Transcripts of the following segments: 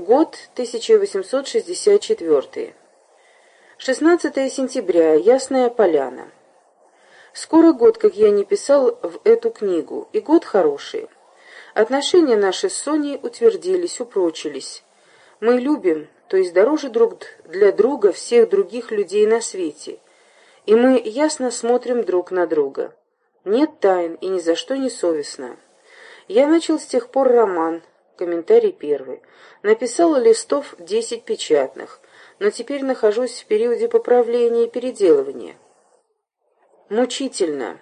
Год 1864. 16 сентября. Ясная поляна. Скоро год, как я не писал в эту книгу, и год хороший. Отношения наши с Соней утвердились, упрочились. Мы любим, то есть дороже друг для друга всех других людей на свете, и мы ясно смотрим друг на друга. Нет тайн и ни за что не совестно. Я начал с тех пор роман, комментарий первый. Написал листов десять печатных, но теперь нахожусь в периоде поправления и переделывания. Мучительно.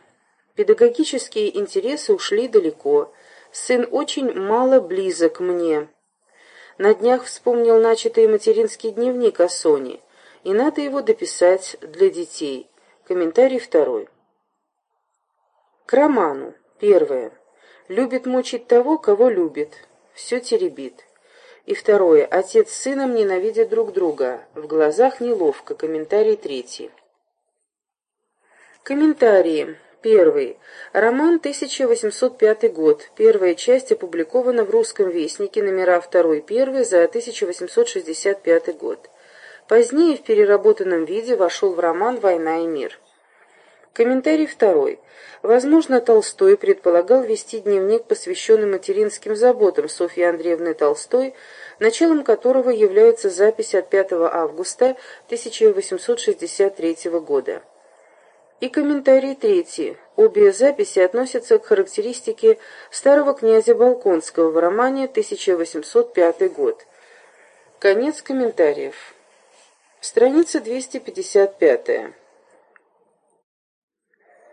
Педагогические интересы ушли далеко. Сын очень мало близок мне. На днях вспомнил начатый материнский дневник о Соне, и надо его дописать для детей. Комментарий второй. К роману. Первое. Любит мучить того, кого любит. Все теребит. И второе. Отец с сыном ненавидят друг друга. В глазах неловко. Комментарий третий. Комментарии. Первый. Роман 1805 год. Первая часть опубликована в «Русском вестнике», номера 2 и 1 за 1865 год. Позднее в переработанном виде вошел в роман «Война и мир». Комментарий второй. Возможно, Толстой предполагал вести дневник, посвященный материнским заботам Софьи Андреевны Толстой, началом которого является запись от 5 августа 1863 года. И комментарий третий. Обе записи относятся к характеристике старого князя Балконского в романе 1805 год. Конец комментариев. Страница 255.